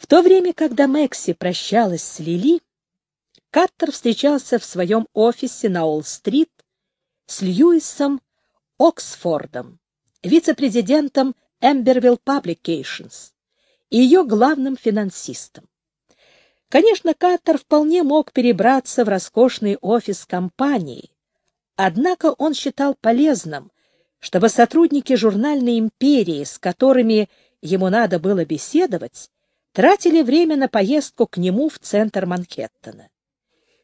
В то время, когда Мэкси прощалась с Лили, Каттер встречался в своем офисе на Олл-стрит с Льюисом Оксфордом, вице-президентом Эмбервилл Publications и ее главным финансистом. Конечно, Каттер вполне мог перебраться в роскошный офис компании, однако он считал полезным, чтобы сотрудники журнальной империи, с которыми ему надо было беседовать, тратили время на поездку к нему в центр Манхэттена.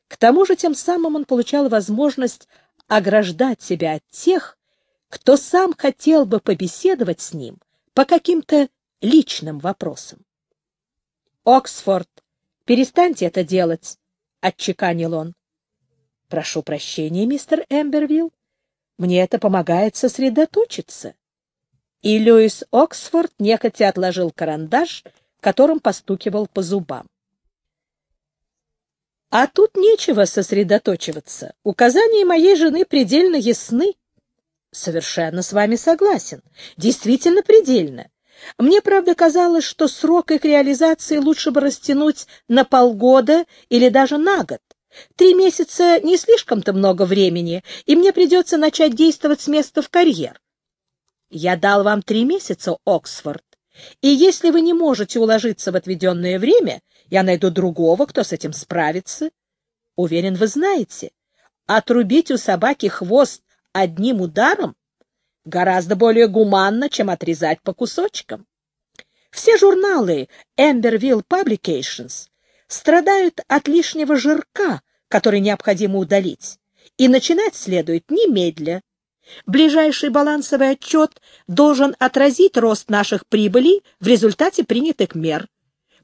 К тому же тем самым он получал возможность ограждать себя от тех, кто сам хотел бы побеседовать с ним по каким-то личным вопросам. «Оксфорд, перестаньте это делать», — отчеканил он. «Прошу прощения, мистер Эмбервилл, мне это помогает сосредоточиться». И Льюис Оксфорд нехотя отложил карандаш, которым постукивал по зубам. А тут нечего сосредоточиваться. Указания моей жены предельно ясны. Совершенно с вами согласен. Действительно предельно. Мне, правда, казалось, что срок их реализации лучше бы растянуть на полгода или даже на год. Три месяца не слишком-то много времени, и мне придется начать действовать с места в карьер. Я дал вам три месяца, Оксфорд, и если вы не можете уложиться в отведенное время, я найду другого, кто с этим справится. Уверен, вы знаете, отрубить у собаки хвост одним ударом гораздо более гуманно, чем отрезать по кусочкам. Все журналы Emberville Publications страдают от лишнего жирка, который необходимо удалить, и начинать следует немедля. Ближайший балансовый отчет должен отразить рост наших прибылей в результате принятых мер.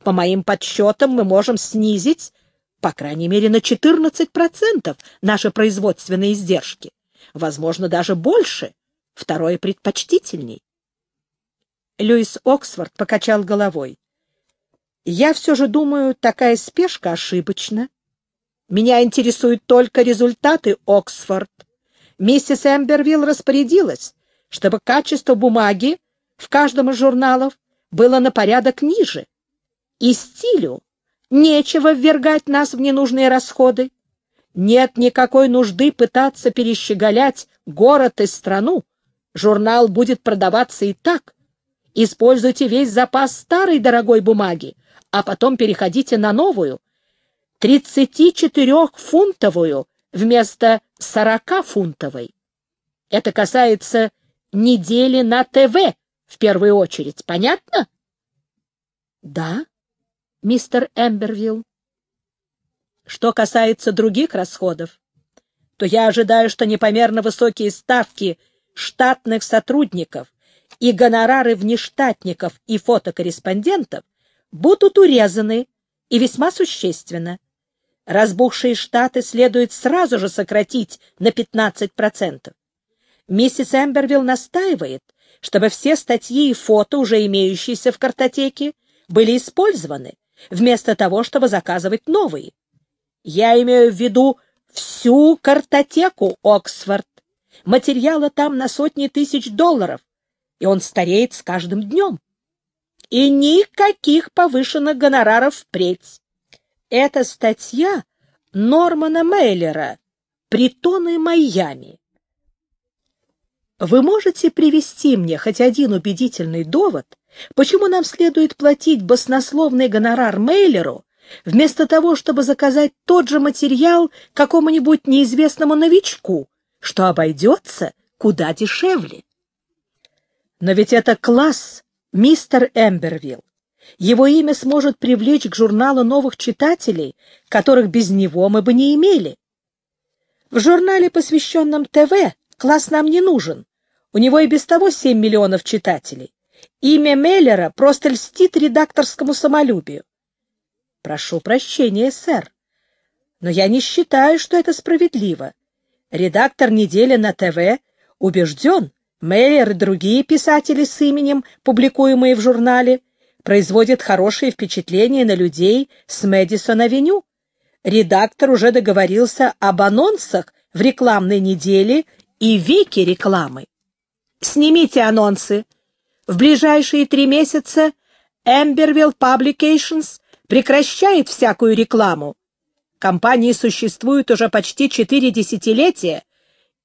По моим подсчетам, мы можем снизить, по крайней мере, на 14% наши производственные издержки. Возможно, даже больше. Второе предпочтительней. Льюис Оксфорд покачал головой. Я все же думаю, такая спешка ошибочна. Меня интересуют только результаты, Оксфорд. Миссис Эмбервилл распорядилась, чтобы качество бумаги в каждом из журналов было на порядок ниже. И стилю нечего ввергать нас в ненужные расходы. Нет никакой нужды пытаться перещеголять город и страну. Журнал будет продаваться и так. Используйте весь запас старой дорогой бумаги, а потом переходите на новую, 34-фунтовую вместо 40-фунтовой. Это касается недели на ТВ в первую очередь, понятно? Да, мистер Эмбервилл. Что касается других расходов, то я ожидаю, что непомерно высокие ставки штатных сотрудников и гонорары внештатников и фотокорреспондентов будут урезаны и весьма существенно. Разбухшие штаты следует сразу же сократить на 15%. Миссис Эмбервилл настаивает, чтобы все статьи и фото, уже имеющиеся в картотеке, были использованы, вместо того, чтобы заказывать новые. Я имею в виду всю картотеку Оксфорд. Материала там на сотни тысяч долларов, и он стареет с каждым днем и никаких повышенных гонораров впредь. Это статья Нормана Мейлера «Притоны Майами». Вы можете привести мне хоть один убедительный довод, почему нам следует платить баснословный гонорар Мейлеру, вместо того, чтобы заказать тот же материал какому-нибудь неизвестному новичку, что обойдется куда дешевле? Но ведь это класс Мистер Эмбервилл. Его имя сможет привлечь к журналу новых читателей, которых без него мы бы не имели. В журнале, посвященном ТВ, класс нам не нужен. У него и без того 7 миллионов читателей. Имя Меллера просто льстит редакторскому самолюбию. Прошу прощения, сэр, но я не считаю, что это справедливо. Редактор недели на ТВ убежден, Мейер и другие писатели с именем, публикуемые в журнале, производят хорошее впечатление на людей с Мэдисон-авеню. Редактор уже договорился об анонсах в рекламной неделе и веке рекламы. Снимите анонсы. В ближайшие три месяца Amberville Publications прекращает всякую рекламу. Компании существуют уже почти четыре десятилетия,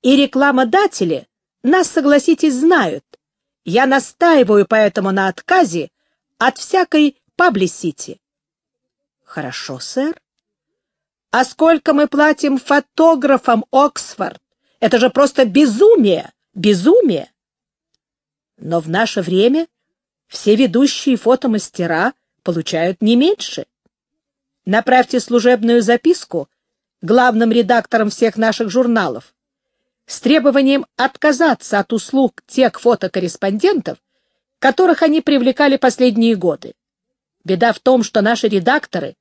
и рекламодатели нас, согласитесь, знают. Я настаиваю поэтому на отказе от всякой паблисити. Хорошо, сэр. А сколько мы платим фотографам, Оксфорд? Это же просто безумие, безумие. Но в наше время все ведущие фотомастера получают не меньше. Направьте служебную записку главным редакторам всех наших журналов с требованием отказаться от услуг тех фотокорреспондентов, которых они привлекали последние годы. Беда в том, что наши редакторы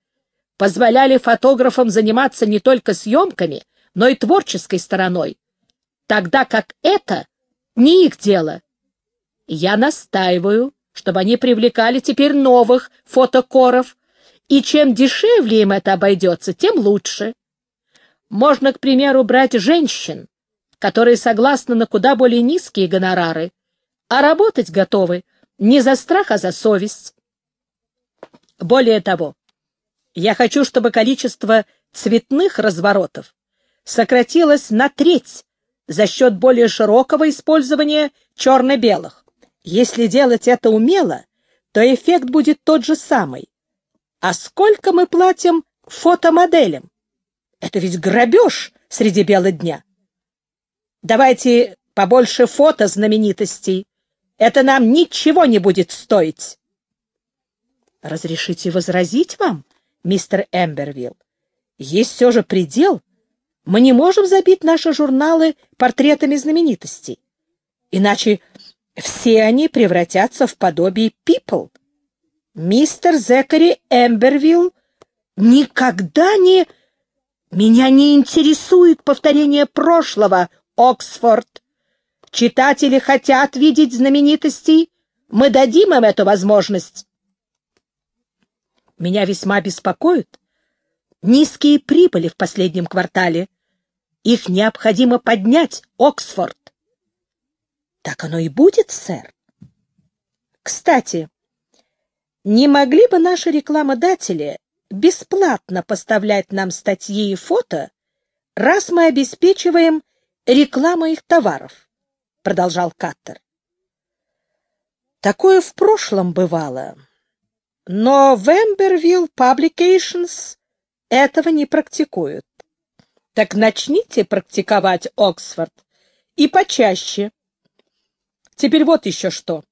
позволяли фотографам заниматься не только съемками, но и творческой стороной, тогда как это не их дело. Я настаиваю, чтобы они привлекали теперь новых фотокоров, и чем дешевле им это обойдется, тем лучше. Можно, к примеру, брать женщин, которые согласны на куда более низкие гонорары, а работать готовы не за страх, а за совесть. Более того, я хочу, чтобы количество цветных разворотов сократилось на треть за счет более широкого использования черно-белых. Если делать это умело, то эффект будет тот же самый. А сколько мы платим фотомоделям? Это ведь грабеж среди бела дня. Давайте побольше фото знаменитостей. Это нам ничего не будет стоить. Разрешите возразить вам, мистер Эмбервилл? Есть все же предел. Мы не можем забить наши журналы портретами знаменитостей. Иначе все они превратятся в подобие people. Мистер Зекари Эмбервилл никогда не... Меня не интересует повторение прошлого, Оксфорд. Читатели хотят видеть знаменитостей. Мы дадим им эту возможность. Меня весьма беспокоят низкие прибыли в последнем квартале. Их необходимо поднять, Оксфорд. Так оно и будет, сэр. Кстати, не могли бы наши рекламодатели бесплатно поставлять нам статьи и фото, раз мы обеспечиваем реклама их товаров, — продолжал Каттер. Такое в прошлом бывало, но в Эмбервилл Publications этого не практикуют. Так начните практиковать Оксфорд и почаще. Теперь вот еще что.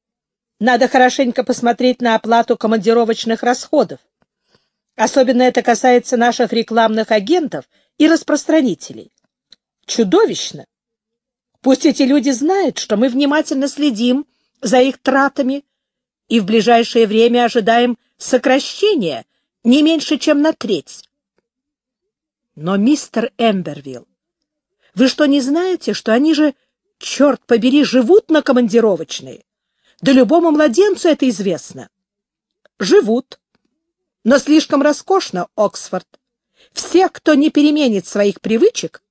Надо хорошенько посмотреть на оплату командировочных расходов. Особенно это касается наших рекламных агентов и распространителей чудовищно. Пусть эти люди знают, что мы внимательно следим за их тратами и в ближайшее время ожидаем сокращения не меньше, чем на треть. Но, мистер Эмбервилл, вы что, не знаете, что они же, черт побери, живут на командировочные? Да любому младенцу это известно. Живут. Но слишком роскошно, Оксфорд. Все, кто не переменит своих привычек,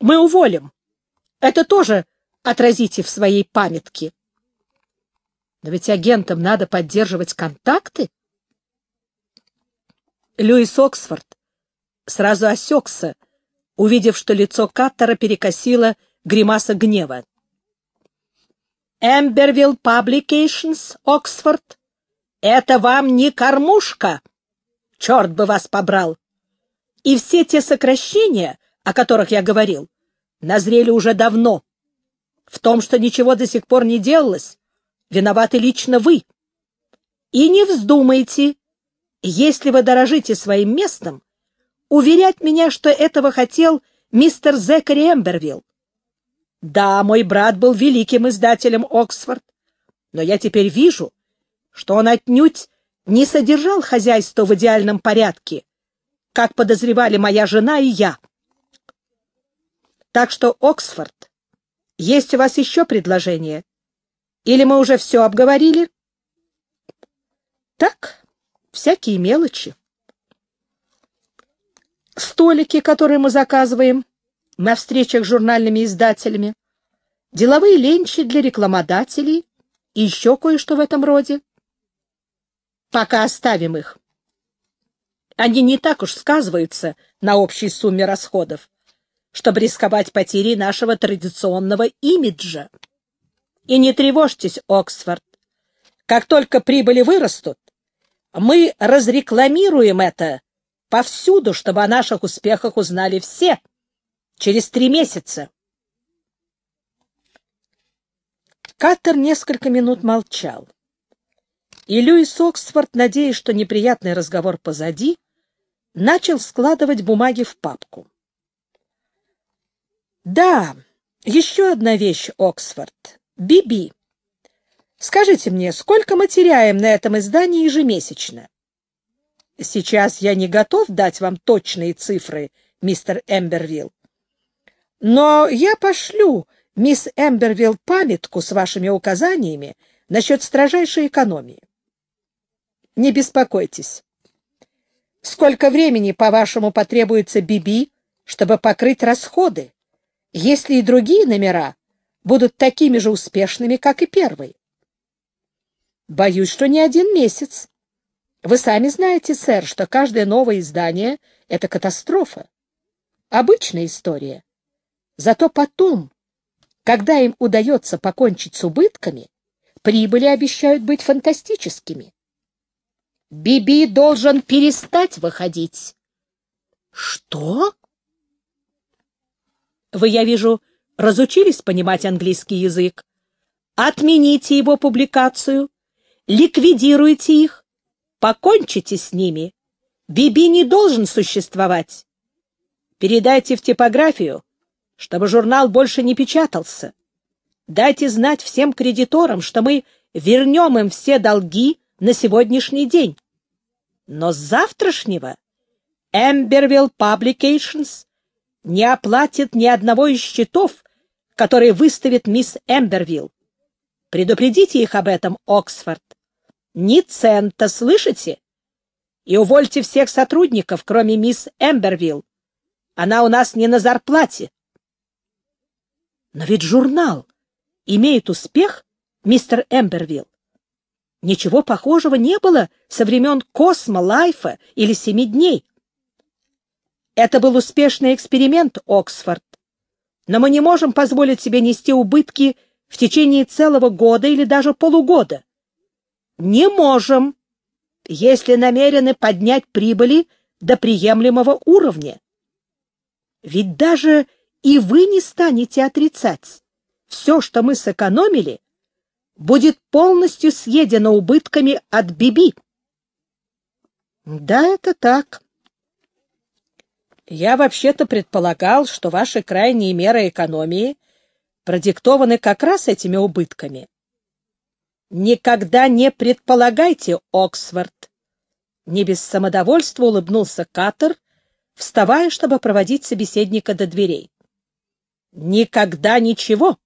мы уволим. Это тоже отразите в своей памятке. Но ведь агентам надо поддерживать контакты. Льюис Оксфорд сразу осекся, увидев, что лицо Каттера перекосило гримаса гнева. «Эмбервилл Пабликейшнс, Оксфорд, это вам не кормушка! Черт бы вас побрал! И все те сокращения, о которых я говорил, назрели уже давно. В том, что ничего до сих пор не делалось, виноваты лично вы. И не вздумайте, если вы дорожите своим местом, уверять меня, что этого хотел мистер Зекари Эмбервилл. Да, мой брат был великим издателем Оксфорд, но я теперь вижу, что он отнюдь не содержал хозяйство в идеальном порядке, как подозревали моя жена и я. Так что, Оксфорд, есть у вас еще предложение? Или мы уже все обговорили? Так, всякие мелочи. Столики, которые мы заказываем на встречах с журнальными издателями, деловые ленчи для рекламодателей и еще кое-что в этом роде. Пока оставим их. Они не так уж сказываются на общей сумме расходов, чтобы рисковать потерей нашего традиционного имиджа. И не тревожьтесь, Оксфорд. Как только прибыли вырастут, мы разрекламируем это повсюду, чтобы о наших успехах узнали все. Через три месяца. Каттер несколько минут молчал. И Льюис Оксфорд, надеясь, что неприятный разговор позади, начал складывать бумаги в папку. «Да, еще одна вещь, Оксфорд. Биби. Скажите мне, сколько мы теряем на этом издании ежемесячно?» «Сейчас я не готов дать вам точные цифры, мистер Эмбервилл. Но я пошлю мисс Эмбервилл памятку с вашими указаниями насчет строжайшей экономии. Не беспокойтесь. Сколько времени, по-вашему, потребуется Биби, чтобы покрыть расходы, если и другие номера будут такими же успешными, как и первый? Боюсь, что не один месяц. Вы сами знаете, сэр, что каждое новое издание — это катастрофа. Обычная история. Зато потом, когда им удается покончить с убытками, прибыли обещают быть фантастическими. Биби должен перестать выходить. Что? Вы, я вижу, разучились понимать английский язык. Отмените его публикацию, ликвидируйте их, покончите с ними. Биби не должен существовать. Передайте в типографию, чтобы журнал больше не печатался. Дайте знать всем кредиторам, что мы вернем им все долги на сегодняшний день. Но с завтрашнего Эмбервилл Publications не оплатит ни одного из счетов, которые выставит мисс Эмбервилл. Предупредите их об этом, Оксфорд. Ни цента, слышите? И увольте всех сотрудников, кроме мисс Эмбервилл. Она у нас не на зарплате. Но ведь журнал имеет успех, мистер Эмбервилл. Ничего похожего не было со времен Космо, Лайфа или Семи дней. Это был успешный эксперимент, Оксфорд. Но мы не можем позволить себе нести убытки в течение целого года или даже полугода. Не можем, если намерены поднять прибыли до приемлемого уровня. Ведь даже и вы не станете отрицать. Все, что мы сэкономили, будет полностью съедено убытками от Биби. Да, это так. Я вообще-то предполагал, что ваши крайние меры экономии продиктованы как раз этими убытками. Никогда не предполагайте, Оксфорд. Не без самодовольства улыбнулся Катер, вставая, чтобы проводить собеседника до дверей. Никогда ничего,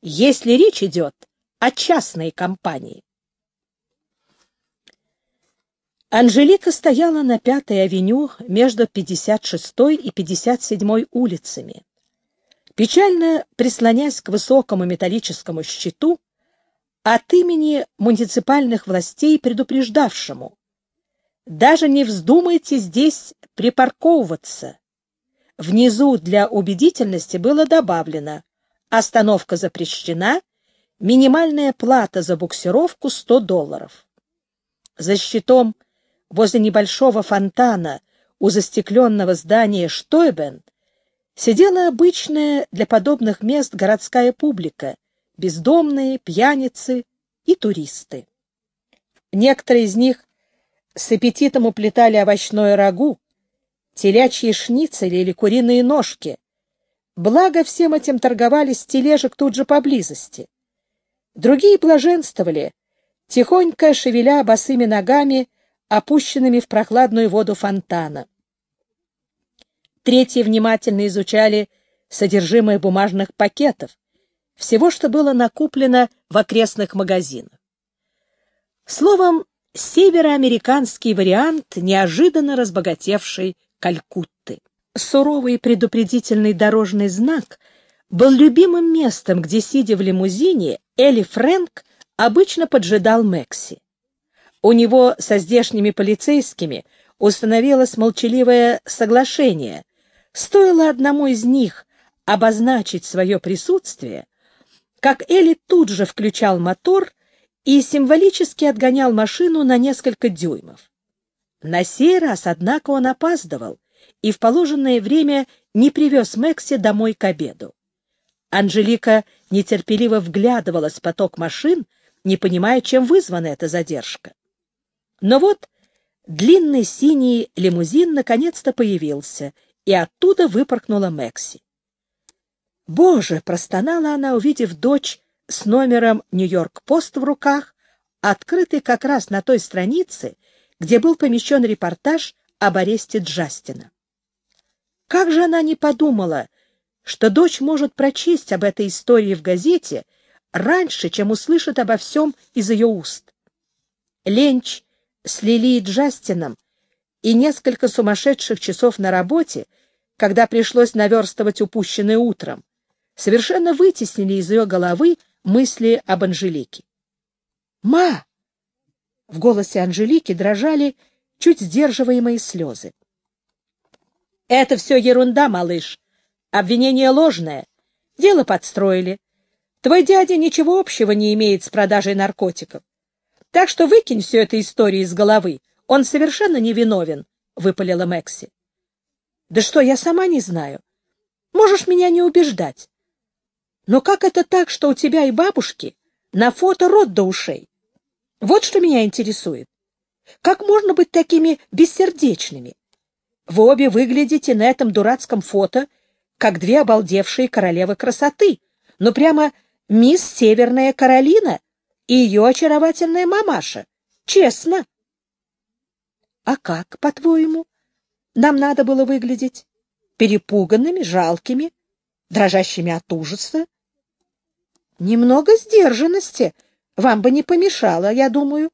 если речь идет о частной компании. Анжелика стояла на Пятой авеню между 56-й и 57-й улицами. Печально прислонясь к высокому металлическому щиту, от имени муниципальных властей предупреждавшему, даже не вздумайте здесь припарковываться. Внизу для убедительности было добавлено «Остановка запрещена, минимальная плата за буксировку 100 долларов». За щитом возле небольшого фонтана у застекленного здания Штойбен сидела обычная для подобных мест городская публика, бездомные, пьяницы и туристы. Некоторые из них с аппетитом уплетали овощное рагу, телячьи шницели или куриные ножки. Благо всем этим торговали с тележек тут же поблизости. Другие блаженствовали, тихонько шевеля босыми ногами, опущенными в прохладную воду фонтана. Третьи внимательно изучали содержимое бумажных пакетов, всего, что было накуплено в окрестных магазинах. Словом, североамериканский вариант, неожиданно разбогатевший Калькутты. Суровый предупредительный дорожный знак был любимым местом, где, сидя в лимузине, Элли Фрэнк обычно поджидал Мэкси. У него со здешними полицейскими установилось молчаливое соглашение. Стоило одному из них обозначить свое присутствие, как Элли тут же включал мотор и символически отгонял машину на несколько дюймов. На сей раз, однако, он опаздывал и в положенное время не привез Мэкси домой к обеду. Анжелика нетерпеливо вглядывалась в поток машин, не понимая, чем вызвана эта задержка. Но вот длинный синий лимузин наконец-то появился, и оттуда выпорхнула Мэкси. «Боже!» — простонала она, увидев дочь с номером «Нью-Йорк-Пост» в руках, открытый как раз на той странице, где был помещен репортаж об аресте Джастина. Как же она не подумала, что дочь может прочесть об этой истории в газете раньше, чем услышит обо всем из ее уст. Ленч с Лили и Джастином и несколько сумасшедших часов на работе, когда пришлось наверстывать упущенное утром, совершенно вытеснили из ее головы мысли об Анжелике. «Ма!» В голосе Анжелики дрожали чуть сдерживаемые слезы. «Это все ерунда, малыш. Обвинение ложное. Дело подстроили. Твой дядя ничего общего не имеет с продажей наркотиков. Так что выкинь всю эту историю из головы. Он совершенно невиновен», — выпалила Мэкси. «Да что, я сама не знаю. Можешь меня не убеждать. Но как это так, что у тебя и бабушки на фото рот до ушей? Вот что меня интересует. Как можно быть такими бессердечными? Вы обе выглядите на этом дурацком фото, как две обалдевшие королевы красоты. Ну, прямо мисс Северная Каролина и ее очаровательная мамаша. Честно. А как, по-твоему, нам надо было выглядеть? Перепуганными, жалкими, дрожащими от ужаса? Немного сдержанности вам бы не помешало, я думаю.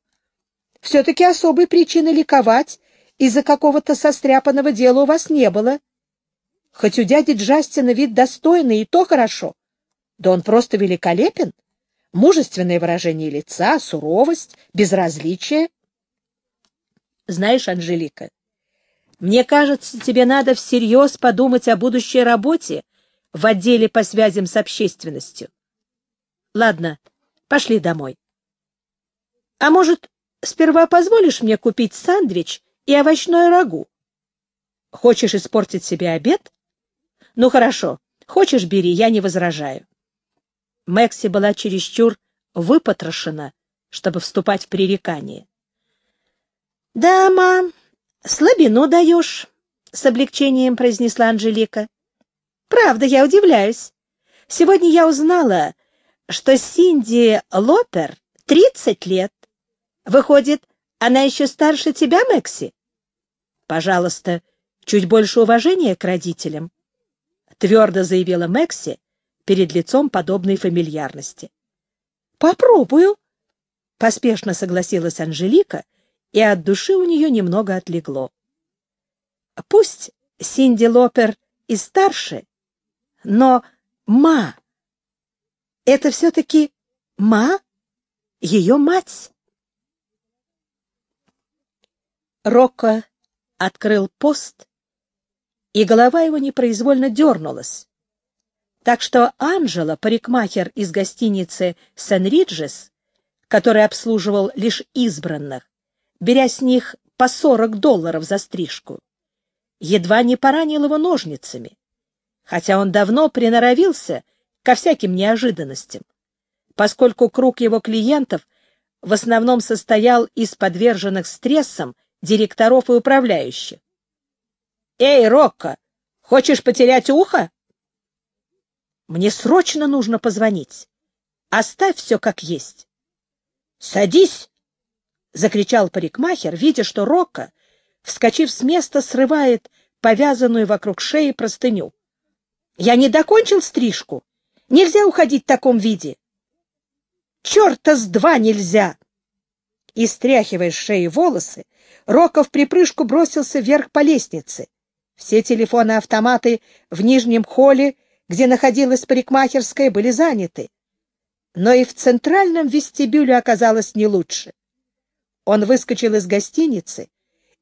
Все-таки особой причины ликовать из-за какого-то состряпанного дела у вас не было. Хоть у дяди Джастина вид достойный, и то хорошо. Да он просто великолепен. Мужественное выражение лица, суровость, безразличие. Знаешь, Анжелика, мне кажется, тебе надо всерьез подумать о будущей работе в отделе по связям с общественностью. Ладно, пошли домой. А может, сперва позволишь мне купить сандвич и овощное рагу? Хочешь испортить себе обед? Ну хорошо, хочешь бери, я не возражаю. Мэкси была чересчур выпотрошена, чтобы вступать в пререкание. — Да, мам, слабину даешь, — с облегчением произнесла Анжелика. — Правда, я удивляюсь. Сегодня я узнала, что Синди Лопер тридцать лет. Выходит, она еще старше тебя, Мэкси? Пожалуйста, чуть больше уважения к родителям, — твердо заявила Мэкси перед лицом подобной фамильярности. — Попробую, — поспешно согласилась Анжелика, и от души у нее немного отлегло. Пусть Синди Лопер и старше, но ма это все-таки Ма? Ее мать? Рокко открыл пост, и голова его непроизвольно дернулась. Так что Анжела, парикмахер из гостиницы «Сен-Риджес», который обслуживал лишь избранных, беря с них по сорок долларов за стрижку, едва не поранил его ножницами, хотя он давно приноровился ко всяким неожиданностям, поскольку круг его клиентов в основном состоял из подверженных стрессам директоров и управляющих. «Эй, Рокко, хочешь потерять ухо?» «Мне срочно нужно позвонить. Оставь все как есть». «Садись!» — закричал парикмахер, видя, что Рокко, вскочив с места, срывает повязанную вокруг шеи простыню. «Я не докончил стрижку. Нельзя уходить в таком виде. Черта с два нельзя! И, стряхивая с шеи волосы, Роков припрыжку бросился вверх по лестнице. Все телефоны-автоматы в нижнем холле, где находилась парикмахерская, были заняты. Но и в центральном вестибюле оказалось не лучше. Он выскочил из гостиницы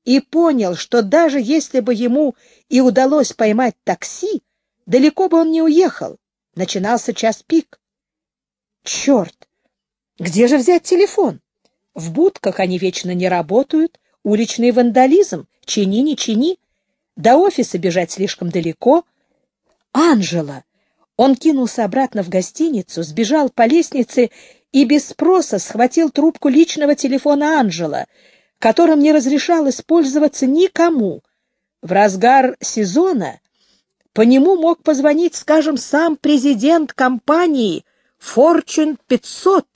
и понял, что даже если бы ему и удалось поймать такси, далеко бы он не уехал. Начинался час пик. Черт! Где же взять телефон? В будках они вечно не работают, уличный вандализм, чини не чини. До офиса бежать слишком далеко. Анжела! Он кинулся обратно в гостиницу, сбежал по лестнице и без спроса схватил трубку личного телефона Анжела, которым не разрешалось пользоваться никому. В разгар сезона по нему мог позвонить, скажем, сам президент компании Fortune 500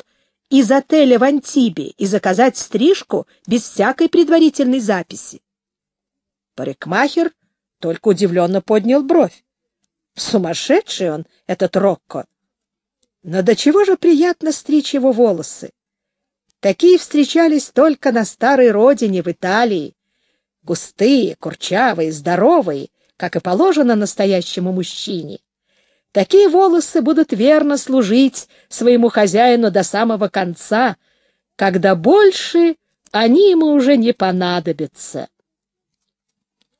из отеля в Антибе и заказать стрижку без всякой предварительной записи. Парикмахер только удивленно поднял бровь. Сумасшедший он, этот Рокко. Но до чего же приятно стричь его волосы. Такие встречались только на старой родине, в Италии. Густые, курчавые, здоровые, как и положено настоящему мужчине. Такие волосы будут верно служить своему хозяину до самого конца, когда больше они ему уже не понадобятся.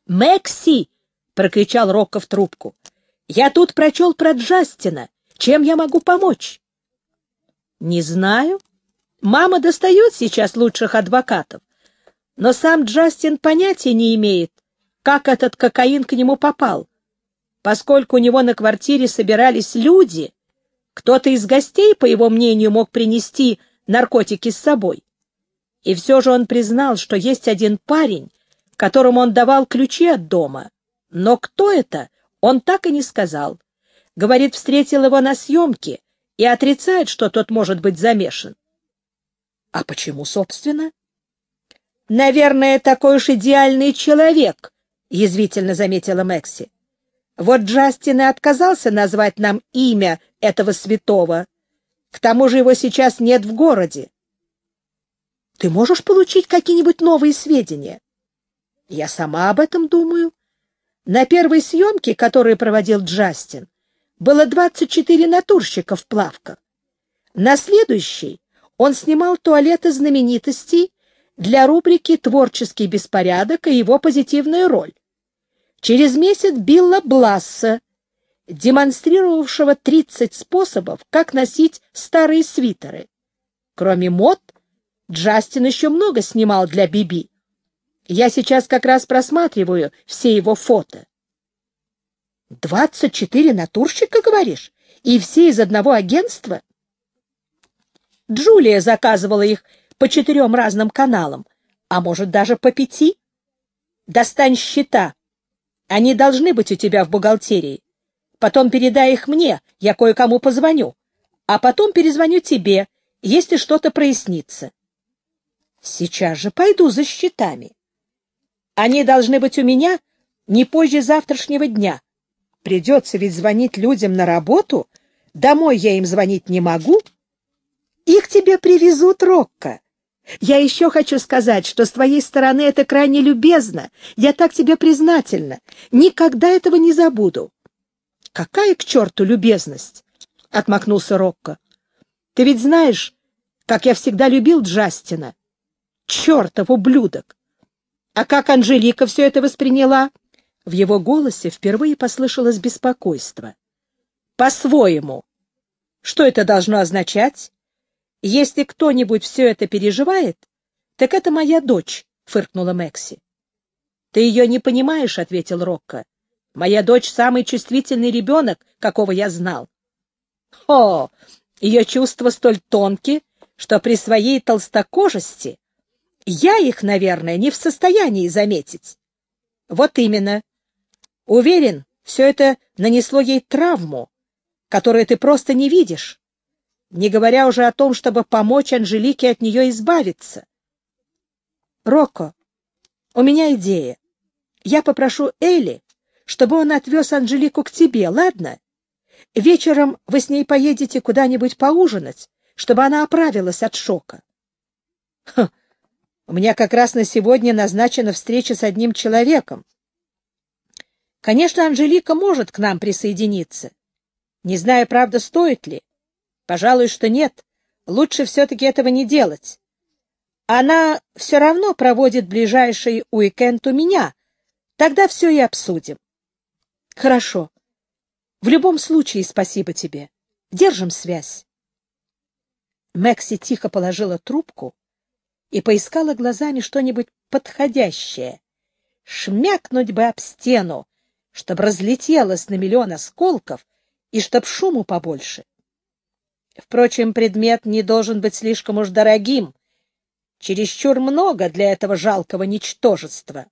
«Мэкси!» — прокричал Рокко в трубку. «Я тут прочел про Джастина. Чем я могу помочь?» «Не знаю. Мама достает сейчас лучших адвокатов, но сам Джастин понятия не имеет, как этот кокаин к нему попал, поскольку у него на квартире собирались люди, кто-то из гостей, по его мнению, мог принести наркотики с собой. И все же он признал, что есть один парень, которому он давал ключи от дома. Но кто это, он так и не сказал. Говорит, встретил его на съемке и отрицает, что тот может быть замешан. А почему, собственно? Наверное, такой уж идеальный человек, язвительно заметила Мэкси. Вот Джастин и отказался назвать нам имя этого святого. К тому же его сейчас нет в городе. Ты можешь получить какие-нибудь новые сведения? Я сама об этом думаю. На первой съемке, которую проводил Джастин, было 24 натурщика в плавках. На следующей он снимал туалеты знаменитостей для рубрики «Творческий беспорядок» и его позитивная роль. Через месяц Билла Бласса, демонстрировавшего 30 способов, как носить старые свитеры. Кроме мод, Джастин еще много снимал для Биби. Я сейчас как раз просматриваю все его фото. «Двадцать четыре натурщика, говоришь? И все из одного агентства?» Джулия заказывала их по четырем разным каналам, а может, даже по пяти. Достань счета. Они должны быть у тебя в бухгалтерии. Потом передай их мне, я кое-кому позвоню. А потом перезвоню тебе, если что-то прояснится. Сейчас же пойду за счетами. Они должны быть у меня не позже завтрашнего дня. Придется ведь звонить людям на работу. Домой я им звонить не могу. Их тебе привезут, Рокко. Я еще хочу сказать, что с твоей стороны это крайне любезно. Я так тебе признательна. Никогда этого не забуду. Какая к черту любезность? — отмахнулся Рокко. Ты ведь знаешь, как я всегда любил Джастина. Чертов ублюдок! А как Анжелика все это восприняла? В его голосе впервые послышалось беспокойство. По-своему. Что это должно означать? Если кто-нибудь все это переживает, так это моя дочь, — фыркнула Мэкси. — Ты ее не понимаешь, — ответил Рокко. — Моя дочь — самый чувствительный ребенок, какого я знал. — О, ее чувства столь тонкие, что при своей толстокожести я их, наверное, не в состоянии заметить. Вот именно. Уверен, все это нанесло ей травму, которую ты просто не видишь не говоря уже о том, чтобы помочь Анжелике от нее избавиться. Рокко, у меня идея. Я попрошу Элли, чтобы он отвез Анжелику к тебе, ладно? Вечером вы с ней поедете куда-нибудь поужинать, чтобы она оправилась от шока. У меня как раз на сегодня назначена встреча с одним человеком. Конечно, Анжелика может к нам присоединиться. Не знаю, правда, стоит ли. Пожалуй, что нет. Лучше все-таки этого не делать. Она все равно проводит ближайший уикенд у меня. Тогда все и обсудим. Хорошо. В любом случае, спасибо тебе. Держим связь. Мэкси тихо положила трубку и поискала глазами что-нибудь подходящее. Шмякнуть бы об стену, чтобы разлетелось на миллион осколков и чтоб шуму побольше. Впрочем, предмет не должен быть слишком уж дорогим, чересчур много для этого жалкого ничтожества.